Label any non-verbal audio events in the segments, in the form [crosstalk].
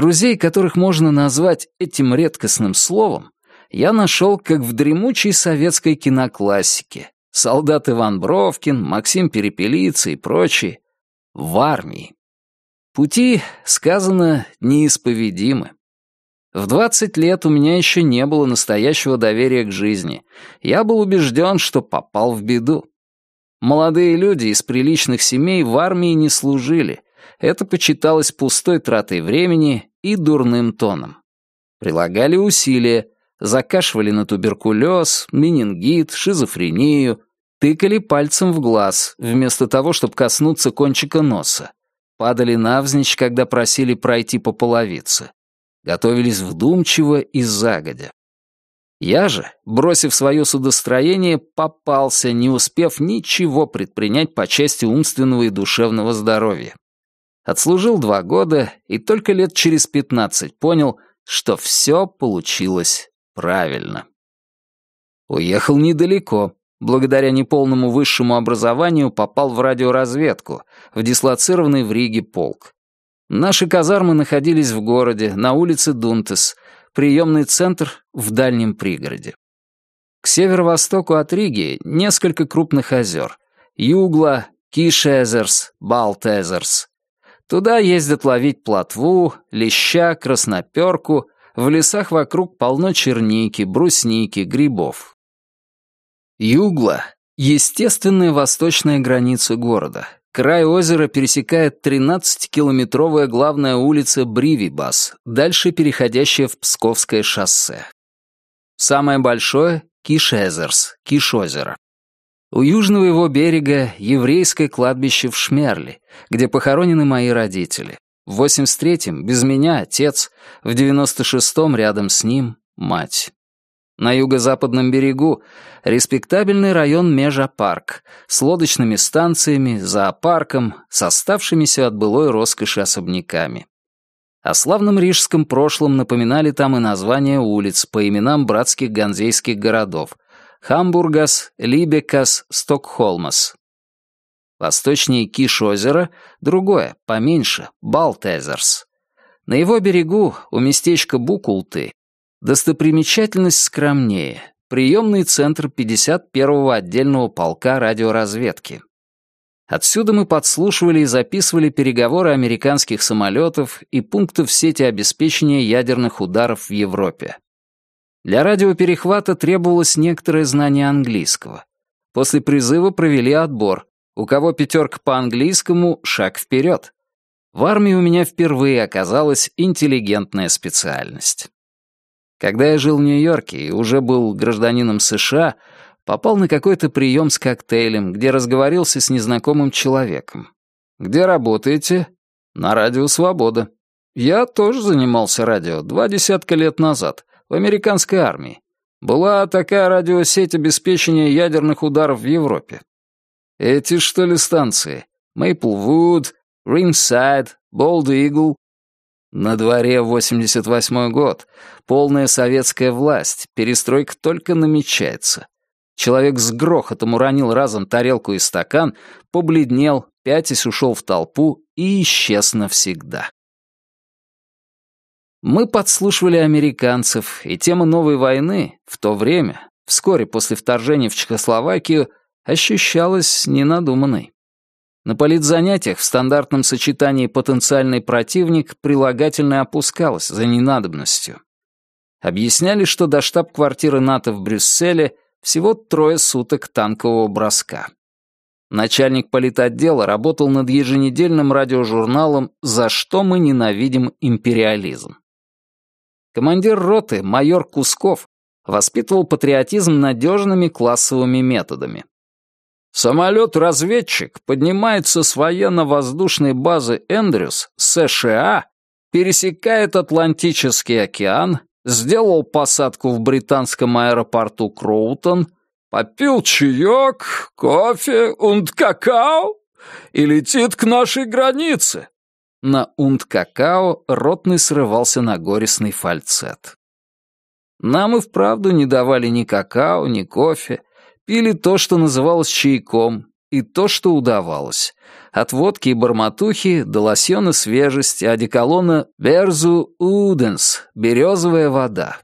Друзей, которых можно назвать этим редкостным словом, я нашел как в дремучей советской киноклассике. Солдат Иван Бровкин, Максим Перепелица и прочие. В армии. Пути, сказано, неисповедимы. В 20 лет у меня еще не было настоящего доверия к жизни. Я был убежден, что попал в беду. Молодые люди из приличных семей в армии не служили. Это почиталось пустой тратой времени и дурным тоном. Прилагали усилия, закашивали на туберкулез, менингит, шизофрению, тыкали пальцем в глаз, вместо того, чтобы коснуться кончика носа. Падали навзничь, когда просили пройти по половице. Готовились вдумчиво и загодя. Я же, бросив свое судостроение, попался, не успев ничего предпринять по части умственного и душевного здоровья. Отслужил два года и только лет через пятнадцать понял, что все получилось правильно. Уехал недалеко. Благодаря неполному высшему образованию попал в радиоразведку, в дислоцированный в Риге полк. Наши казармы находились в городе, на улице Дунтес, приемный центр в дальнем пригороде. К северо-востоку от Риги несколько крупных озер. Югла, Кишезерс, Балтезерс. Туда ездят ловить плотву, леща, красноперку, в лесах вокруг полно черники, брусники, грибов. Югла — естественная восточная граница города. Край озера пересекает 13-километровая главная улица Бривибас, дальше переходящая в Псковское шоссе. Самое большое — Кишезерс, Кишозеро. У южного его берега еврейское кладбище в Шмерли, где похоронены мои родители. В 83-м без меня отец, в 96-м рядом с ним мать. На юго-западном берегу респектабельный район Межапарк с лодочными станциями, зоопарком, с оставшимися от былой роскоши особняками. О славном рижском прошлом напоминали там и названия улиц по именам братских ганзейских городов Хамбургас, Либекас, Стокхолмас. Восточнее Киш-озера другое, поменьше, Балтезерс. На его берегу, у местечка Букулты, достопримечательность скромнее, приемный центр 51-го отдельного полка радиоразведки. Отсюда мы подслушивали и записывали переговоры американских самолетов и пунктов сети обеспечения ядерных ударов в Европе. Для радиоперехвата требовалось некоторое знание английского. После призыва провели отбор. У кого пятерка по английскому — шаг вперед. В армии у меня впервые оказалась интеллигентная специальность. Когда я жил в Нью-Йорке и уже был гражданином США, попал на какой-то прием с коктейлем, где разговорился с незнакомым человеком. «Где работаете?» «На радио «Свобода». Я тоже занимался радио два десятка лет назад в американской армии. Была такая радиосеть обеспечения ядерных ударов в Европе. Эти, что ли, станции? Мейплвуд, Рингсайд, Болд Игл. На дворе 88-й год. Полная советская власть. Перестройка только намечается. Человек с грохотом уронил разом тарелку и стакан, побледнел, пятясь ушел в толпу и исчез навсегда. Мы подслушивали американцев, и тема новой войны в то время, вскоре после вторжения в Чехословакию, ощущалась ненадуманной. На политзанятиях в стандартном сочетании «потенциальный противник» прилагательное опускалось за ненадобностью. Объясняли, что до штаб-квартиры НАТО в Брюсселе всего трое суток танкового броска. Начальник политотдела работал над еженедельным радиожурналом «За что мы ненавидим империализм». Командир роты, майор Кусков, воспитывал патриотизм надежными классовыми методами. Самолет-разведчик поднимается с военно-воздушной базы Эндрюс, США, пересекает Атлантический океан, сделал посадку в британском аэропорту Кроутон, попил чаек, кофе und какао и летит к нашей границе. На унт-какао ротный срывался на горестный фальцет. Нам и вправду не давали ни какао, ни кофе, пили то, что называлось чайком, и то, что удавалось. От водки и барматухи до лосьона свежести, одеколона «Берзу Уденс» — березовая вода.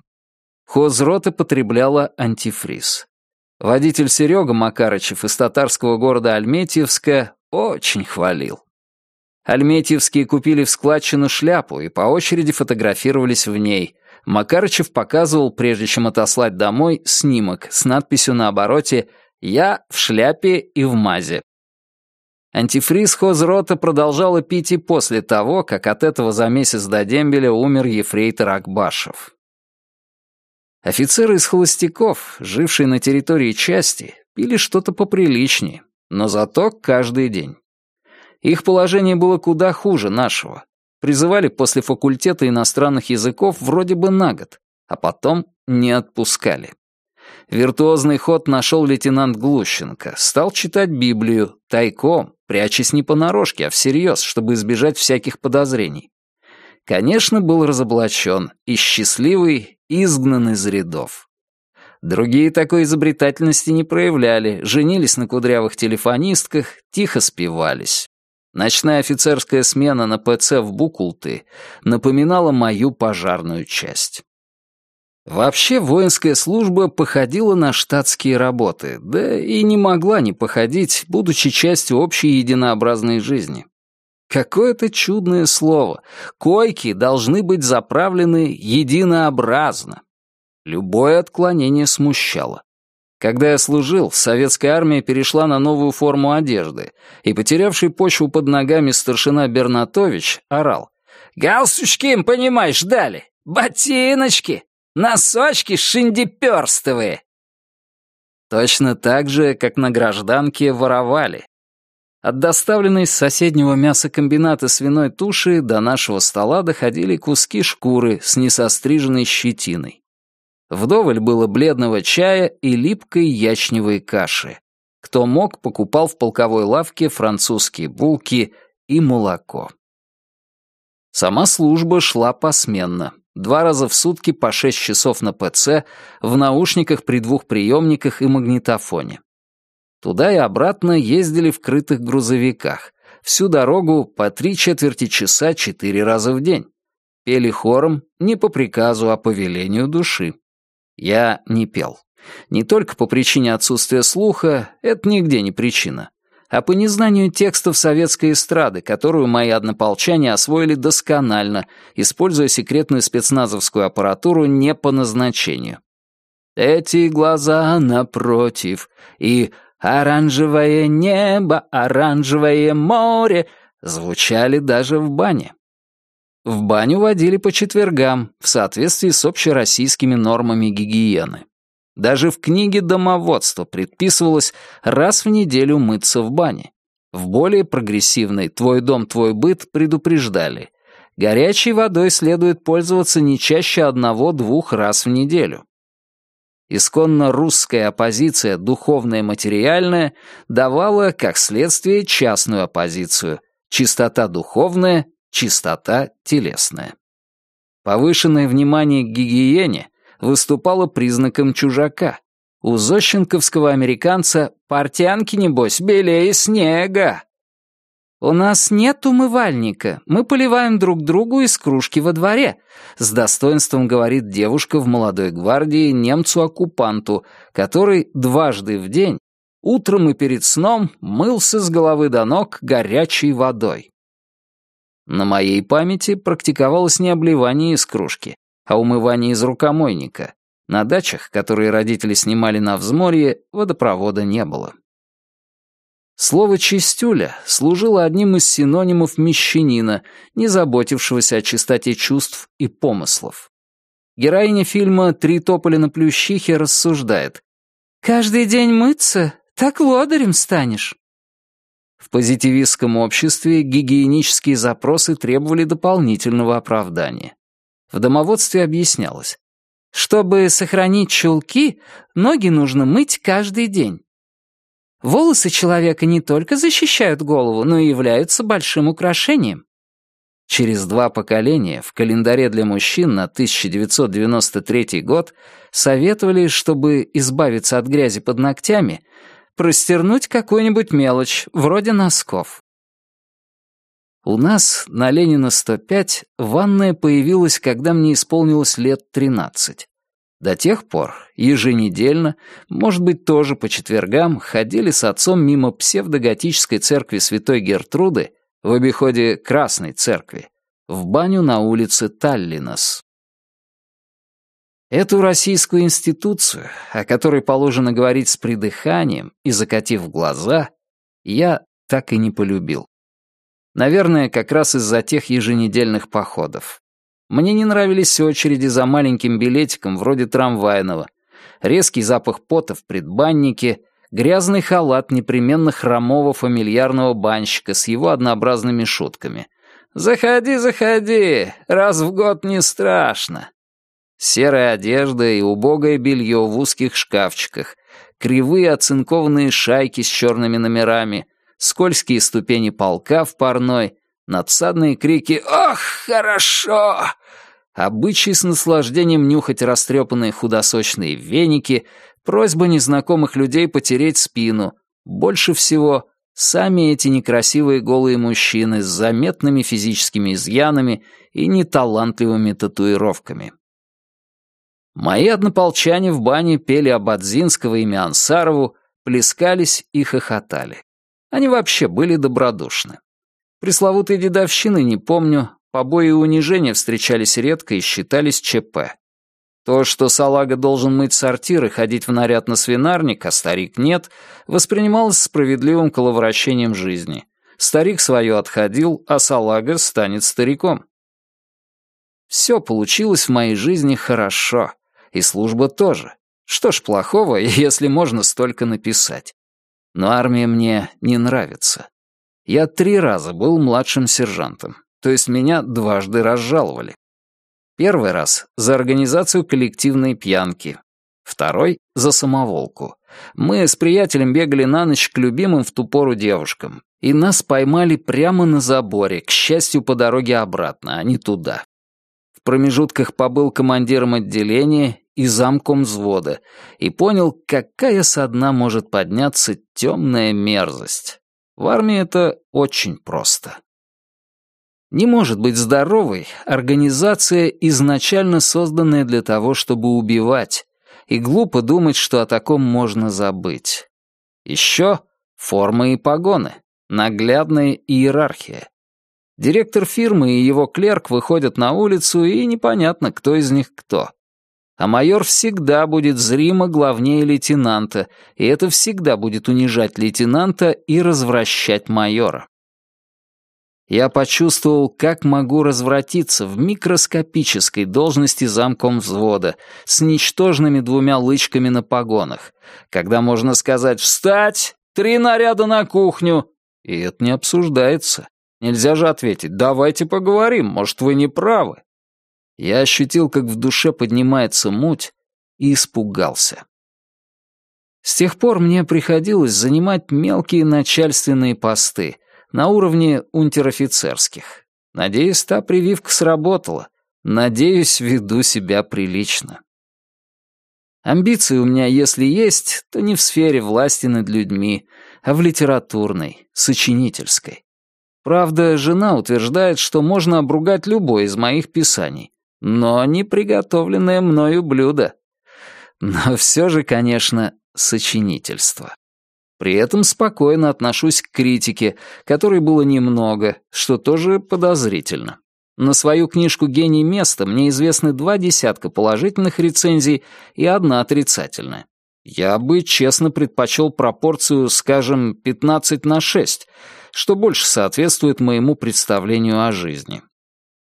Хозрота потребляла антифриз. Водитель Серега Макарычев из татарского города Альметьевска очень хвалил. Альметьевские купили в складчину шляпу и по очереди фотографировались в ней. Макарычев показывал, прежде чем отослать домой, снимок с надписью на обороте «Я в шляпе и в мазе». Антифриз хозрота продолжала пить и после того, как от этого за месяц до дембеля умер ефрейтор Акбашев. Офицеры из холостяков, жившие на территории части, пили что-то поприличнее, но зато каждый день. Их положение было куда хуже нашего. Призывали после факультета иностранных языков вроде бы на год, а потом не отпускали. Виртуозный ход нашел лейтенант Глущенко. Стал читать Библию, тайком, прячась не понарошке, а всерьез, чтобы избежать всяких подозрений. Конечно, был разоблачен и счастливый, изгнан из рядов. Другие такой изобретательности не проявляли, женились на кудрявых телефонистках, тихо спивались. Ночная офицерская смена на ПЦ в Букулты напоминала мою пожарную часть. Вообще воинская служба походила на штатские работы, да и не могла не походить, будучи частью общей единообразной жизни. Какое-то чудное слово. Койки должны быть заправлены единообразно. Любое отклонение смущало. Когда я служил, советская армия перешла на новую форму одежды, и потерявший почву под ногами старшина Бернатович орал. «Галстучки им, понимаешь, дали! Ботиночки! Носочки шиндиперстовые!» Точно так же, как на гражданке воровали. От доставленной с соседнего мясокомбината свиной туши до нашего стола доходили куски шкуры с несостриженной щетиной. Вдоволь было бледного чая и липкой ячневой каши. Кто мог, покупал в полковой лавке французские булки и молоко. Сама служба шла посменно. Два раза в сутки по шесть часов на ПЦ, в наушниках при двух приемниках и магнитофоне. Туда и обратно ездили в крытых грузовиках. Всю дорогу по три четверти часа четыре раза в день. Пели хором, не по приказу, а по велению души. Я не пел. Не только по причине отсутствия слуха, это нигде не причина, а по незнанию текстов советской эстрады, которую мои однополчане освоили досконально, используя секретную спецназовскую аппаратуру не по назначению. Эти глаза напротив и «Оранжевое небо, оранжевое море» звучали даже в бане. В баню водили по четвергам, в соответствии с общероссийскими нормами гигиены. Даже в книге домоводства предписывалось раз в неделю мыться в бане. В более прогрессивной «Твой дом, твой быт» предупреждали. Горячей водой следует пользоваться не чаще одного-двух раз в неделю. Исконно русская оппозиция, духовная материальная, давала, как следствие, частную оппозицию, чистота духовная, чистота телесная. Повышенное внимание к гигиене выступало признаком чужака. У зощенковского американца «портянки, небось, белее снега». «У нас нет умывальника, мы поливаем друг другу из кружки во дворе», с достоинством говорит девушка в молодой гвардии немцу-оккупанту, который дважды в день, утром и перед сном, мылся с головы до ног горячей водой. На моей памяти практиковалось не обливание из кружки, а умывание из рукомойника. На дачах, которые родители снимали на взморье, водопровода не было. Слово «чистюля» служило одним из синонимов мещанина, не заботившегося о чистоте чувств и помыслов. Героиня фильма «Три тополя на плющихе» рассуждает. «Каждый день мыться, так лодырем станешь». В позитивистском обществе гигиенические запросы требовали дополнительного оправдания. В домоводстве объяснялось. Чтобы сохранить чулки, ноги нужно мыть каждый день. Волосы человека не только защищают голову, но и являются большим украшением. Через два поколения в календаре для мужчин на 1993 год советовали, чтобы избавиться от грязи под ногтями, простернуть какую-нибудь мелочь, вроде носков. У нас на Ленина 105 ванная появилась, когда мне исполнилось лет 13. До тех пор еженедельно, может быть, тоже по четвергам, ходили с отцом мимо псевдоготической церкви Святой Гертруды в обиходе Красной церкви в баню на улице Таллинас. Эту российскую институцию, о которой положено говорить с придыханием и закатив глаза, я так и не полюбил. Наверное, как раз из-за тех еженедельных походов. Мне не нравились очереди за маленьким билетиком вроде трамвайного, резкий запах пота в предбаннике, грязный халат непременно хромого фамильярного банщика с его однообразными шутками. «Заходи, заходи, раз в год не страшно». Серая одежда и убогое белье в узких шкафчиках, кривые оцинкованные шайки с черными номерами — скользкие ступени полка в парной, надсадные крики «Ох, хорошо!» Обычай с наслаждением нюхать растрепанные худосочные веники, просьба незнакомых людей потереть спину. Больше всего сами эти некрасивые голые мужчины с заметными физическими изъянами и неталантливыми татуировками. Мои однополчане в бане пели Абадзинского и Миансарову, плескались и хохотали. Они вообще были добродушны. Пресловутой дедовщины не помню, побои и унижения встречались редко и считались ЧП. То, что салага должен мыть сортир и ходить в наряд на свинарник, а старик нет, воспринималось справедливым коловращением жизни. Старик свое отходил, а салага станет стариком. Все получилось в моей жизни хорошо, и служба тоже. Что ж плохого, [laughs] если можно столько написать? Но армия мне не нравится. Я три раза был младшим сержантом, то есть меня дважды разжаловали. Первый раз — за организацию коллективной пьянки. Второй — за самоволку. Мы с приятелем бегали на ночь к любимым в ту пору девушкам, и нас поймали прямо на заборе, к счастью, по дороге обратно, а не туда. Промежутках побыл командиром отделения и замком взвода, и понял, какая со дна может подняться темная мерзость. В армии это очень просто. Не может быть здоровой организация, изначально созданная для того, чтобы убивать, и глупо думать, что о таком можно забыть. Еще форма и погоны, наглядная иерархия. Директор фирмы и его клерк выходят на улицу, и непонятно, кто из них кто а майор всегда будет зримо главнее лейтенанта, и это всегда будет унижать лейтенанта и развращать майора. Я почувствовал, как могу развратиться в микроскопической должности замком взвода с ничтожными двумя лычками на погонах, когда можно сказать «Встать! Три наряда на кухню!» И это не обсуждается. Нельзя же ответить «Давайте поговорим, может, вы не правы». Я ощутил, как в душе поднимается муть, и испугался. С тех пор мне приходилось занимать мелкие начальственные посты на уровне унтер-офицерских. Надеюсь, та прививка сработала. Надеюсь, веду себя прилично. Амбиции у меня, если есть, то не в сфере власти над людьми, а в литературной, сочинительской. Правда, жена утверждает, что можно обругать любое из моих писаний, но не приготовленное мною блюдо. Но все же, конечно, сочинительство. При этом спокойно отношусь к критике, которой было немного, что тоже подозрительно. На свою книжку «Гений места» мне известны два десятка положительных рецензий и одна отрицательная. Я бы честно предпочел пропорцию, скажем, 15 на 6, что больше соответствует моему представлению о жизни.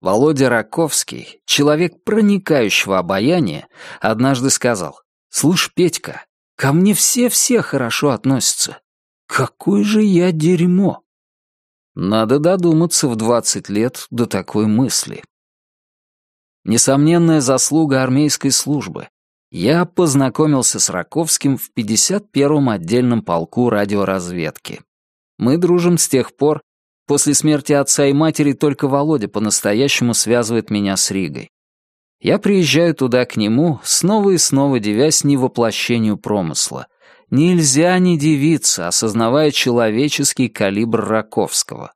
Володя Раковский, человек проникающего обаяния, однажды сказал, «Слушай, Петька, ко мне все-все хорошо относятся. Какое же я дерьмо!» Надо додуматься в двадцать лет до такой мысли. Несомненная заслуга армейской службы. Я познакомился с Раковским в 51-м отдельном полку радиоразведки. Мы дружим с тех пор, После смерти отца и матери только Володя по-настоящему связывает меня с Ригой. Я приезжаю туда к нему, снова и снова девясь не воплощению промысла, Нельзя не дивиться, осознавая человеческий калибр Раковского.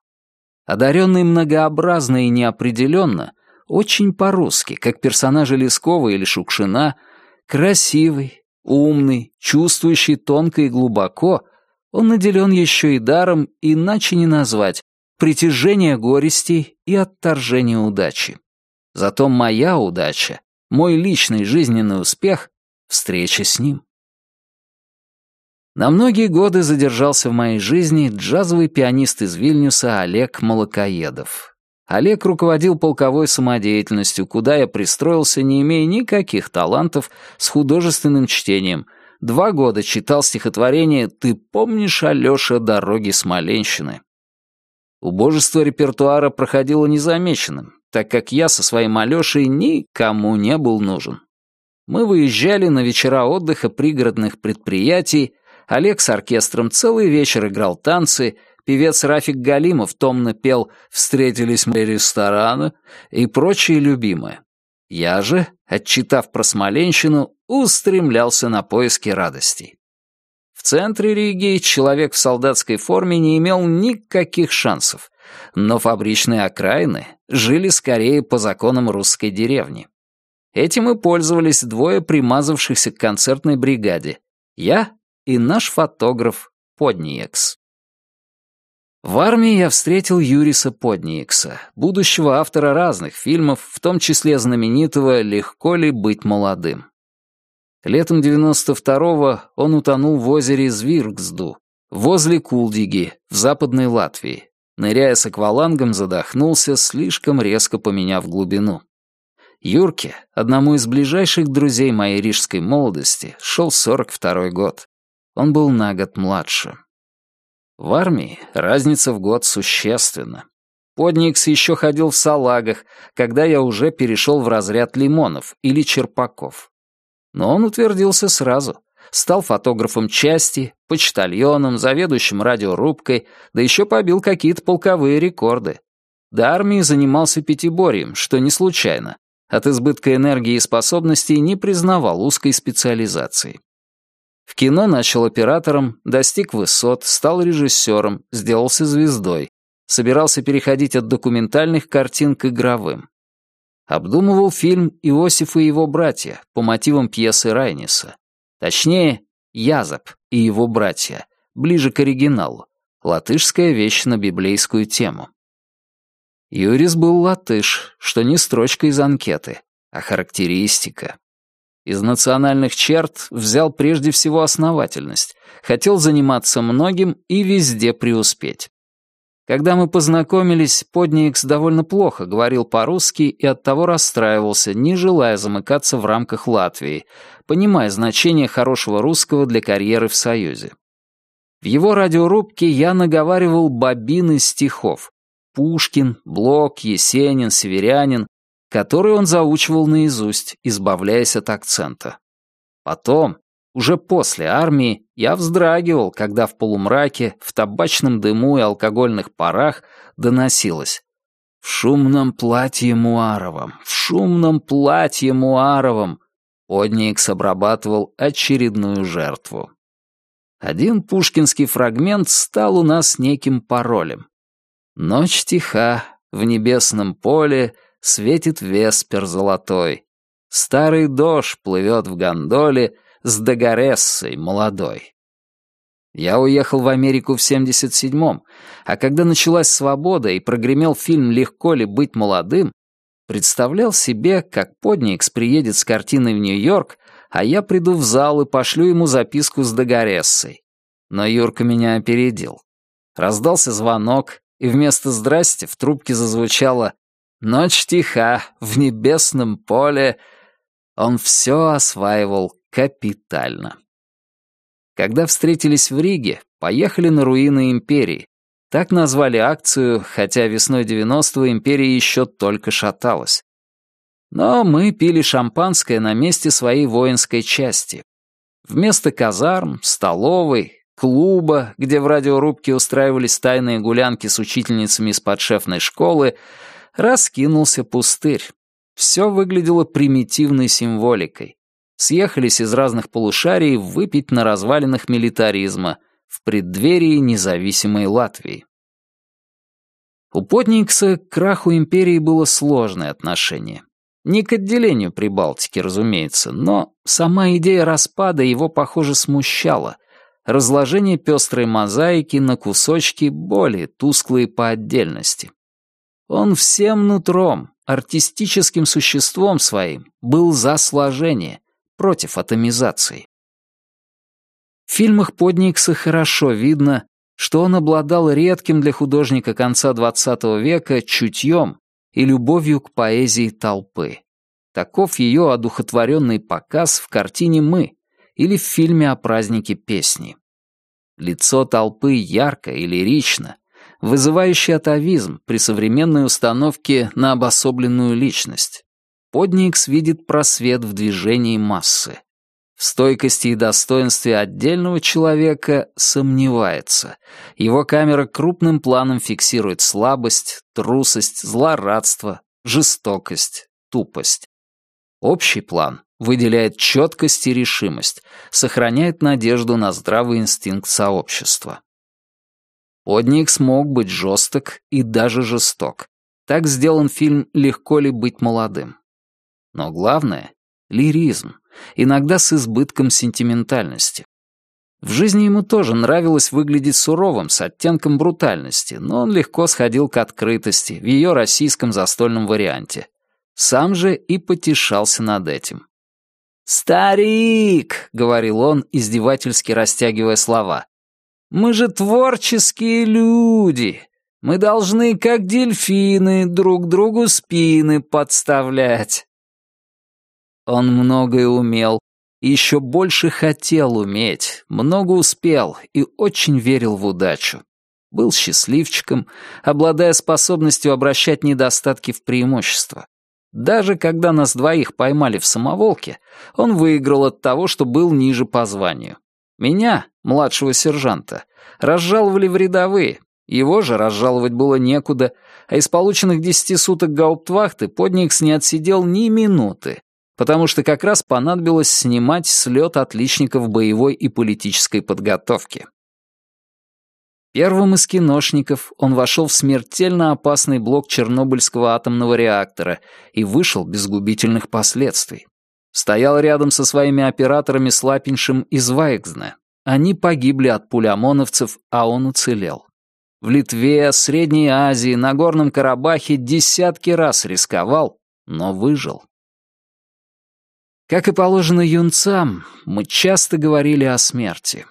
Одаренный многообразно и неопределенно, очень по-русски, как персонажи Лескова или Шукшина, красивый, умный, чувствующий тонко и глубоко, он наделен еще и даром, иначе не назвать, притяжение горестей и отторжение удачи. Зато моя удача, мой личный жизненный успех — встреча с ним. На многие годы задержался в моей жизни джазовый пианист из Вильнюса Олег Молокоедов. Олег руководил полковой самодеятельностью, куда я пристроился, не имея никаких талантов, с художественным чтением. Два года читал стихотворение «Ты помнишь, Алёша, дороги Смоленщины?» Убожество репертуара проходило незамеченным, так как я со своим Алёшей никому не был нужен. Мы выезжали на вечера отдыха пригородных предприятий, Олег с оркестром целый вечер играл танцы, певец Рафик Галимов томно пел «Встретились мы ресторана» и прочие любимые. Я же, отчитав про Смоленщину, устремлялся на поиски радостей. В центре Риги человек в солдатской форме не имел никаких шансов, но фабричные окраины жили скорее по законам русской деревни. Этим и пользовались двое примазавшихся к концертной бригаде — я и наш фотограф Подниекс. В армии я встретил Юриса Подниекса, будущего автора разных фильмов, в том числе знаменитого «Легко ли быть молодым». Летом 92-го он утонул в озере Звиргсду, возле Кулдиги, в западной Латвии. Ныряя с аквалангом, задохнулся, слишком резко поменяв глубину. Юрке, одному из ближайших друзей моей рижской молодости, шел 42-й год. Он был на год младше. В армии разница в год существенна. Подникс еще ходил в салагах, когда я уже перешел в разряд лимонов или черпаков. Но он утвердился сразу. Стал фотографом части, почтальоном, заведующим радиорубкой, да еще побил какие-то полковые рекорды. До армии занимался пятиборьем, что не случайно. От избытка энергии и способностей не признавал узкой специализации. В кино начал оператором, достиг высот, стал режиссером, сделался звездой. Собирался переходить от документальных картин к игровым. Обдумывал фильм «Иосиф и его братья» по мотивам пьесы Райниса. Точнее, «Язоб и его братья», ближе к оригиналу. Латышская вещь на библейскую тему. Юрис был латыш, что не строчка из анкеты, а характеристика. Из национальных черт взял прежде всего основательность, хотел заниматься многим и везде преуспеть. Когда мы познакомились, Подниекс довольно плохо говорил по-русски и оттого расстраивался, не желая замыкаться в рамках Латвии, понимая значение хорошего русского для карьеры в Союзе. В его радиорубке я наговаривал бобины стихов. Пушкин, Блок, Есенин, Северянин, который он заучивал наизусть, избавляясь от акцента. Потом, уже после армии, я вздрагивал, когда в полумраке, в табачном дыму и алкогольных парах доносилось «В шумном платье Муаровом, в шумном платье Муаровом» Одникс обрабатывал очередную жертву. Один пушкинский фрагмент стал у нас неким паролем. Ночь тиха, в небесном поле — светит веспер золотой. Старый дож плывет в гондоле с Дагорессой молодой. Я уехал в Америку в 77-м, а когда началась свобода и прогремел фильм «Легко ли быть молодым», представлял себе, как Подникс приедет с картиной в Нью-Йорк, а я приду в зал и пошлю ему записку с Дагорессой. Но Юрка меня опередил. Раздался звонок, и вместо «здрасте» в трубке зазвучало Ночь тиха, в небесном поле. Он все осваивал капитально. Когда встретились в Риге, поехали на руины империи. Так назвали акцию, хотя весной 90-го империя еще только шаталась. Но мы пили шампанское на месте своей воинской части. Вместо казарм, столовой, клуба, где в радиорубке устраивались тайные гулянки с учительницами из подшефной школы, раскинулся пустырь. Все выглядело примитивной символикой. съехались из разных полушарий выпить на развалинах милитаризма в преддверии независимой Латвии. У Потникса к краху империи было сложное отношение. Не к отделению Прибалтики, разумеется, но сама идея распада его, похоже, смущала. Разложение пестрой мозаики на кусочки более тусклые по отдельности. Он всем нутром, артистическим существом своим, был за сложение, против атомизации. В фильмах Подникса хорошо видно, что он обладал редким для художника конца XX века чутьем и любовью к поэзии толпы. Таков ее одухотворенный показ в картине «Мы» или в фильме о празднике песни. Лицо толпы ярко и лирично, вызывающее атовизм при современной установке на обособленную личность. Подникс видит просвет в движении массы. В стойкости и достоинстве отдельного человека сомневается. Его камера крупным планом фиксирует слабость, трусость, злорадство, жестокость, тупость. Общий план выделяет четкость и решимость, сохраняет надежду на здравый инстинкт сообщества. Подник смог быть жесток и даже жесток. Так сделан фильм «Легко ли быть молодым». Но главное — лиризм, иногда с избытком сентиментальности. В жизни ему тоже нравилось выглядеть суровым, с оттенком брутальности, но он легко сходил к открытости в ее российском застольном варианте. Сам же и потешался над этим. «Старик!» — говорил он, издевательски растягивая слова. «Мы же творческие люди! Мы должны, как дельфины, друг другу спины подставлять!» Он многое умел, еще больше хотел уметь, много успел и очень верил в удачу. Был счастливчиком, обладая способностью обращать недостатки в преимущество. Даже когда нас двоих поймали в самоволке, он выиграл от того, что был ниже по званию. Меня, младшего сержанта, разжаловали в рядовые, его же разжаловать было некуда, а из полученных десяти суток гауптвахты Подникс не отсидел ни минуты, потому что как раз понадобилось снимать слет отличников боевой и политической подготовки. Первым из киношников он вошел в смертельно опасный блок Чернобыльского атомного реактора и вышел без губительных последствий. Стоял рядом со своими операторами Слапиншем из Вайксна. Они погибли от пуль ОМОНовцев, а он уцелел. В Литве, Средней Азии, на Горном Карабахе десятки раз рисковал, но выжил. Как и положено юнцам, мы часто говорили о смерти.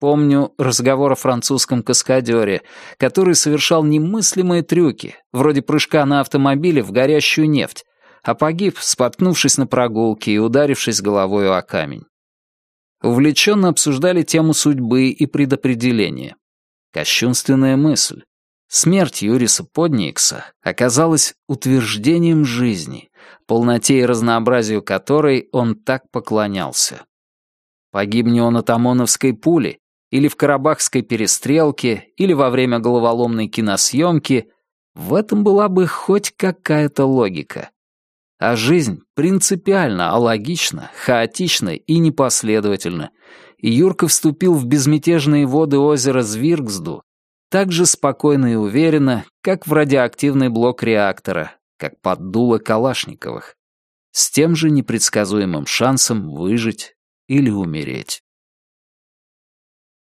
Помню разговор о французском каскадере, который совершал немыслимые трюки, вроде прыжка на автомобиле в горящую нефть, а погиб, споткнувшись на прогулке и ударившись головой о камень. Увлеченно обсуждали тему судьбы и предопределения. Кощунственная мысль. Смерть Юриса Подникса оказалась утверждением жизни, полноте и разнообразию которой он так поклонялся. Погибни он от ОМОНовской пули, или в Карабахской перестрелке, или во время головоломной киносъемки, в этом была бы хоть какая-то логика. А жизнь принципиально алогична, хаотична и непоследовательна, и Юрка вступил в безмятежные воды озера Звиргсду так же спокойно и уверенно, как в радиоактивный блок реактора, как под дуло Калашниковых, с тем же непредсказуемым шансом выжить или умереть.